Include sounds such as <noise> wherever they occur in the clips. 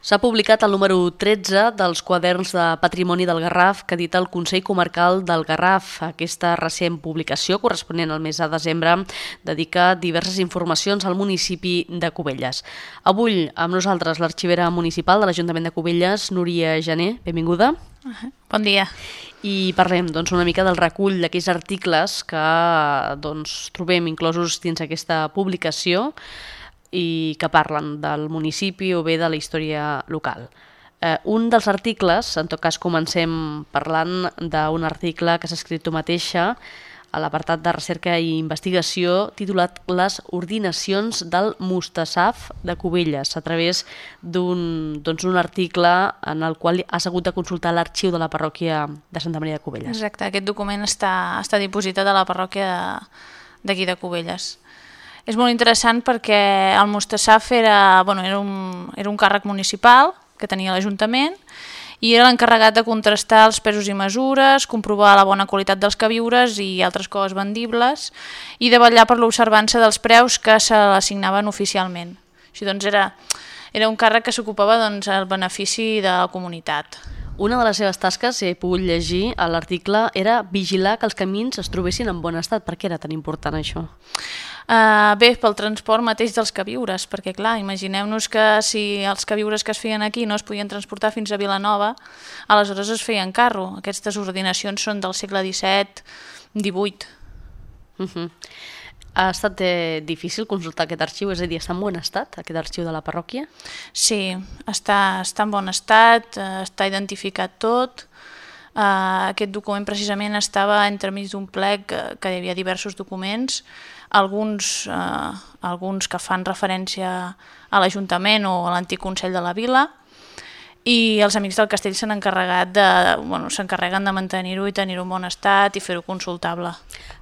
S'ha publicat el número 13 dels quaderns de Patrimoni del Garraf que edita el Consell Comarcal del Garraf. Aquesta recent publicació, corresponent al mes de desembre, dedica diverses informacions al municipi de Cubelles. Avui amb nosaltres l'arxivera municipal de l'Ajuntament de Cubelles, Núria Gené. Benvinguda. Bon dia. I parlem doncs, una mica del recull d'aquells articles que doncs, trobem inclosos dins aquesta publicació i que parlen del municipi o bé de la història local. Eh, un dels articles, en tot cas comencem parlant d'un article que s'ha escrit tu mateixa a l'apartat de recerca i investigació titulat Les ordinacions del Mustasaf de Cubelles a través d'un doncs, un article en el qual has hagut de consultar l'arxiu de la parròquia de Santa Maria de Cubelles. Exacte, aquest document està, està dipositat a la parròquia d'aquí de Cubelles és molt interessant perquè el Mustasaf era, bueno, era, un, era un càrrec municipal que tenia l'Ajuntament i era l'encarregat de contrastar els pesos i mesures, comprovar la bona qualitat dels queviures i altres coses vendibles i de vetllar per l'observança dels preus que se l'assignaven oficialment. Així doncs era, era un càrrec que s'ocupava doncs, el benefici de la comunitat. Una de les seves tasques, si he pogut llegir a l'article, era vigilar que els camins es trobessin en bon estat. Per què era tan important això? Uh, bé, pel transport mateix dels queviures, perquè clar, imagineu-nos que si els queviures que es feien aquí no es podien transportar fins a Vilanova, aleshores es feien carro. Aquestes ordinacions són del segle XVII, XVIII. Uh -huh. Ha estat eh, difícil consultar aquest arxiu? És a dir, està en bon estat, aquest arxiu de la parròquia? Sí, està, està en bon estat, eh, està identificat tot. Eh, aquest document precisament estava entremig d'un plec que, que hi havia diversos documents, alguns, eh, alguns que fan referència a l'Ajuntament o a l'antic Consell de la Vila, i els amics del castell s'han encarregat de, bueno, s'encarreguen de mantenir-ho i tenir-ho en bon estat i fer-ho consultable.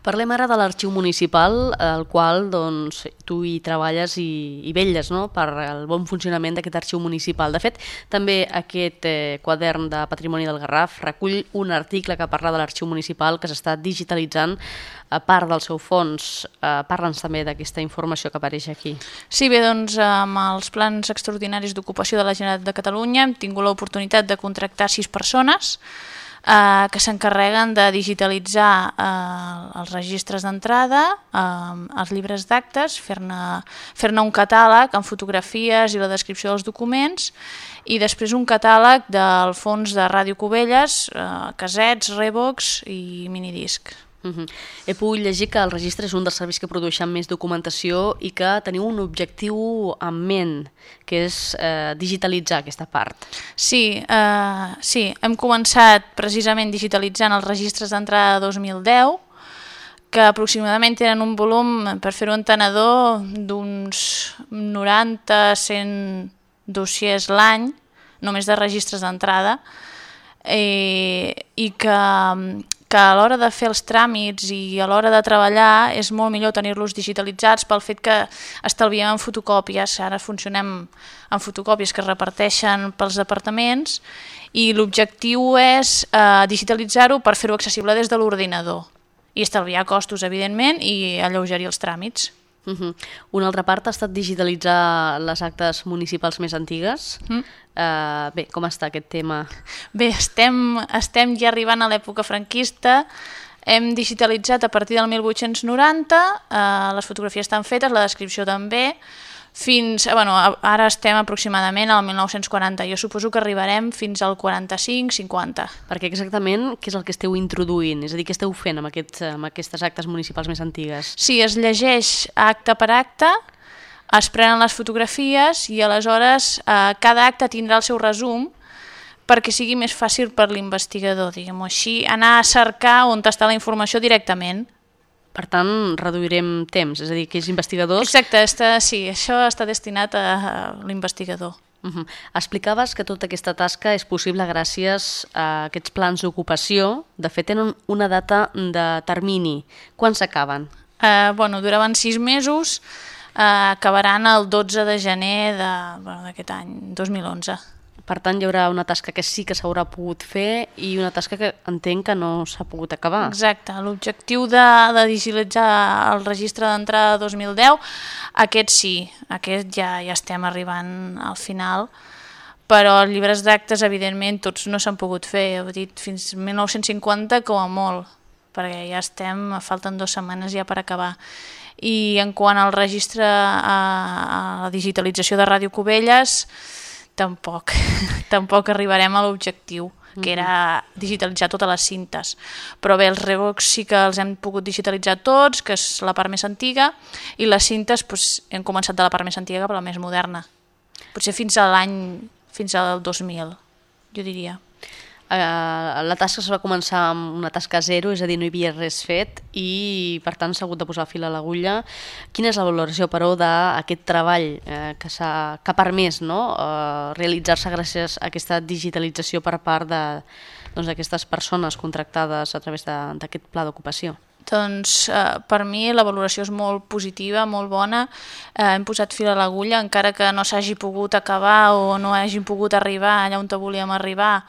Parlem ara de l'arxiu municipal, el qual doncs, tu hi treballes i, i velles no? per el bon funcionament d'aquest arxiu municipal. De fet, també aquest eh, quadern de Patrimoni del Garraf recull un article que parla de l'arxiu municipal que s'està digitalitzant a part del seu fons. Eh, Parla'ns també d'aquesta informació que apareix aquí. Sí, bé, doncs amb els plans extraordinaris d'ocupació de la Generalitat de Catalunya hem tingut l'oportunitat de contractar sis persones eh, que s'encarreguen de digitalitzar eh, els registres d'entrada, eh, els llibres d'actes, fer-ne fer, -ne, un catàleg amb fotografies i la descripció dels documents i després un catàleg del fons de Ràdio Cubelles, eh, casets, rebox i minidisc. Uh -huh. He pogut llegir que el registre és un dels serveis que produeixen més documentació i que teniu un objectiu en ment, que és eh, digitalitzar aquesta part. Sí, eh, sí, hem començat precisament digitalitzant els registres d'entrada de 2010, que aproximadament tenen un volum, per fer-ho entenedor, d'uns 90-100 dossiers l'any, només de registres d'entrada, eh, i que que a l'hora de fer els tràmits i a l'hora de treballar és molt millor tenir-los digitalitzats pel fet que estalviem en fotocòpies, ara funcionem en fotocòpies que es reparteixen pels departaments i l'objectiu és eh, digitalitzar-ho per fer-ho accessible des de l'ordinador i estalviar costos, evidentment, i alleugerir els tràmits. Uh -huh. Una altra part ha estat digitalitzar les actes municipals més antigues. Mm. Uh, bé, com està aquest tema? Bé, estem, estem ja arribant a l'època franquista, hem digitalitzat a partir del 1890, uh, les fotografies estan fetes, la descripció també, fins, eh, bueno, ara estem aproximadament al 1940, jo suposo que arribarem fins al 45-50. Perquè exactament què és el que esteu introduint? És a dir, què esteu fent amb, aquests, amb aquestes actes municipals més antigues? Sí, es llegeix acte per acte, es prenen les fotografies i aleshores eh, cada acte tindrà el seu resum perquè sigui més fàcil per l'investigador, diguem-ho així, anar a cercar on està la informació directament. Per tant, reduirem temps, és a dir, que els investigadors... Exacte, està, sí, això està destinat a, a l'investigador. Uh -huh. Explicaves que tota aquesta tasca és possible gràcies a aquests plans d'ocupació. De fet, tenen una data de termini. Quan s'acaben? Uh, bueno, duraven sis mesos, uh, acabaran el 12 de gener d'aquest bueno, any, 2011. Per tant, hi haurà una tasca que sí que s'haurà pogut fer i una tasca que entenc que no s'ha pogut acabar. Exacte. L'objectiu de, de digitalitzar el registre d'entrada de 2010, aquest sí, aquest ja, ja estem arribant al final, però els llibres d'actes, evidentment, tots no s'han pogut fer, he dit fins 1950 com a molt, perquè ja estem, falten dues setmanes ja per acabar. I en quant al registre a, a la digitalització de Ràdio Cubelles, tampoc, <laughs> tampoc arribarem a l'objectiu que era digitalitzar totes les cintes. Però bé, els Revox sí que els hem pogut digitalitzar tots, que és la part més antiga, i les cintes doncs, hem començat de la part més antiga cap a la més moderna. Potser fins a l'any, fins al 2000, jo diria. Uh, la tasca es va començar amb una tasca zero, és a dir, no hi havia res fet i per tant s'ha hagut de posar fil a l'agulla. Quina és la valoració, però, d'aquest treball eh, que, ha, que ha permès no? uh, realitzar-se gràcies a aquesta digitalització per part d'aquestes doncs, persones contractades a través d'aquest pla d'ocupació? Doncs eh, per mi la valoració és molt positiva, molt bona. Eh, hem posat fil a l'agulla, encara que no s'hagi pogut acabar o no hagin pogut arribar allà on volíem arribar,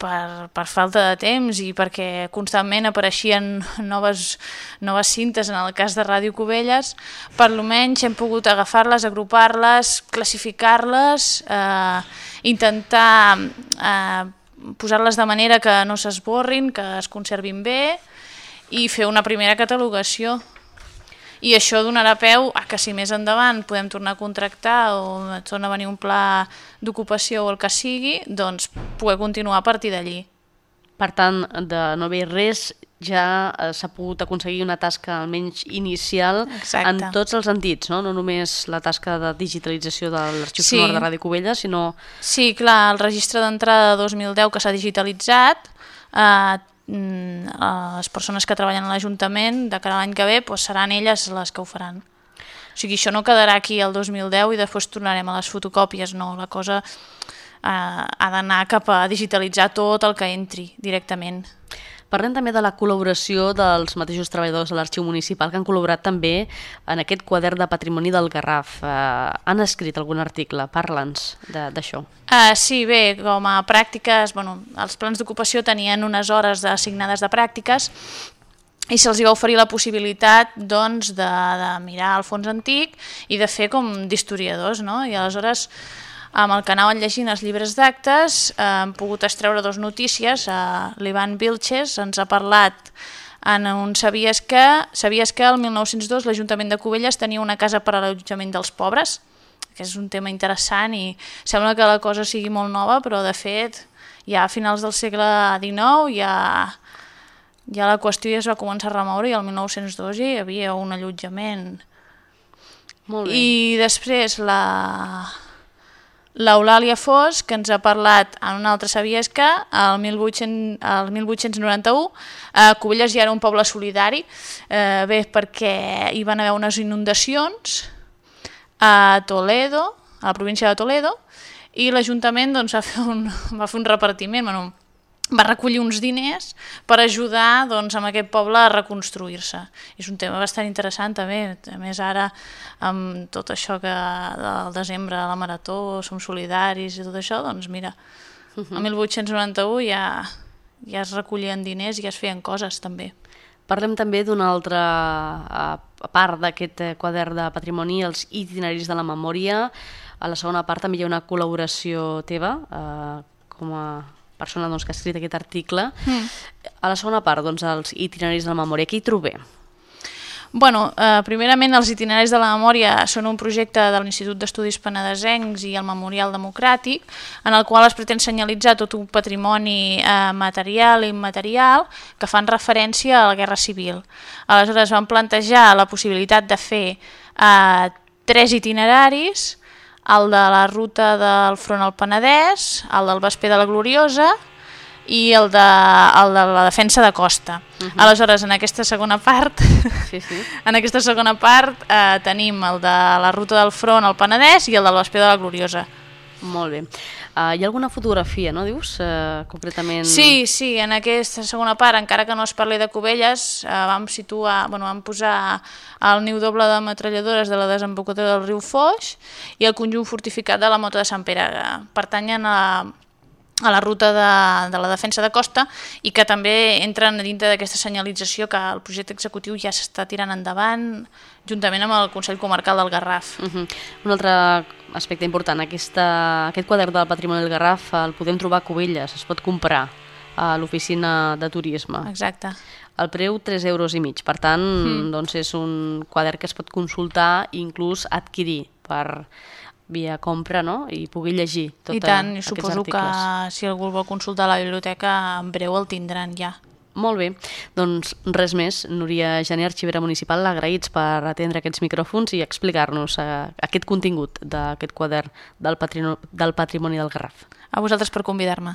per, per falta de temps i perquè constantment apareixien noves, noves cintes en el cas de Ràdio Cubelles, per lo menys hem pogut agafar-les, agrupar-les, classificar-les, eh, intentar eh, posar-les de manera que no s'esborrin, que es conservin bé i fer una primera catalogació i això donarà peu a que si més endavant podem tornar a contractar o torna a venir un pla d'ocupació o el que sigui, doncs poder continuar a partir d'allí. Per tant, de no haver res, ja eh, s'ha pogut aconseguir una tasca almenys inicial Exacte. en tots els sentits, no? no només la tasca de digitalització de l'arxiu sí. sonor de Ràdio Covella, sinó... Sí, clar, el registre d'entrada de 2010 que s'ha digitalitzat eh, les persones que treballen a l'Ajuntament de cara a l'any que ve doncs seran elles les que ho faran. O sigui, això no quedarà aquí el 2010 i després tornarem a les fotocòpies, no, la cosa ha d'anar cap a digitalitzar tot el que entri directament. Parlem també de la col·laboració dels mateixos treballadors de l'Arxiu Municipal que han col·laborat també en aquest quadern de patrimoni del Garraf. Eh, han escrit algun article? Parla'ns d'això. Uh, sí, bé, com a pràctiques, bueno, els plans d'ocupació tenien unes hores assignades de pràctiques i se'ls va oferir la possibilitat doncs, de, de mirar el fons antic i de fer com d'historiadors, no? I aleshores amb el canal llegint els llibres d'actes eh, hem pogut extreure dos notícies. Eh, L'Ivan Vilches ens ha parlat en un Sabies que, sabies que el 1902 l'Ajuntament de Cubelles tenia una casa per a l'allotjament dels pobres, que és un tema interessant i sembla que la cosa sigui molt nova, però de fet ja a finals del segle XIX ja, ja la qüestió ja es va començar a remoure i el 1902 ja hi havia un allotjament. Molt bé. I després la, l'Eulàlia Fos, que ens ha parlat en una altra sabiesca, el, 1800, el 1891, eh, Cubelles ja era un poble solidari, eh, bé, perquè hi van haver unes inundacions a Toledo, a la província de Toledo, i l'Ajuntament doncs, va, un, <laughs> va fer un repartiment, bueno, va recollir uns diners per ajudar doncs, amb aquest poble a reconstruir-se. És un tema bastant interessant també, a més ara amb tot això que del desembre la Marató, som solidaris i tot això, doncs mira, uh -huh. el 1891 ja, ja es recollien diners i ja es feien coses també. Parlem també d'una altra part d'aquest eh, quadern de patrimoni, els itineraris de la memòria. A la segona part també hi ha una col·laboració teva eh, com a persona doncs, que ha escrit aquest article. Mm. A la segona part, doncs, els itineraris de la memòria, què hi trobem? Bueno, eh, primerament els itineraris de la memòria són un projecte de l'Institut d'Estudis Penedesencs i el Memorial Democràtic, en el qual es pretén senyalitzar tot un patrimoni eh, material i immaterial que fan referència a la Guerra Civil. Aleshores van plantejar la possibilitat de fer eh, tres itineraris el de la ruta del front al Penedès, el del Vesper de la Gloriosa i el de, el de la defensa de costa. Uh -huh. Aleshores, en aquesta segona part, sí, sí. <laughs> en aquesta segona part eh, tenim el de la ruta del front al Penedès i el del Vesper de la Gloriosa. Molt bé. Uh, hi ha alguna fotografia, no, dius, uh, concretament? Sí, sí, en aquesta segona part, encara que no es parli de Cubelles, uh, vam situar, bueno, vam posar el niu doble de metralladores de la desembocadura del riu Foix i el conjunt fortificat de la Mota de Sant Pere. Pertanyen a, a la ruta de, de la defensa de costa i que també entren dintre d'aquesta senyalització que el projecte executiu ja s'està tirant endavant juntament amb el Consell Comarcal del Garraf. Uh -huh. Un altre aspecte important, aquesta, aquest quadern del patrimoni del Garraf el podem trobar a Cubelles, es pot comprar a l'oficina de turisme. Exacte. El preu 3 euros i mig, per tant mm. doncs és un quadern que es pot consultar i inclús adquirir per via compra no? i pugui llegir tots I tant, i suposo que si algú el vol consultar a la biblioteca en breu el tindran ja. Molt bé, doncs res més. Núria Gené, arxivera municipal, agraïts per atendre aquests micròfons i explicar-nos eh, aquest contingut d'aquest quadern del, patrimoni del Garraf. A vosaltres per convidar-me.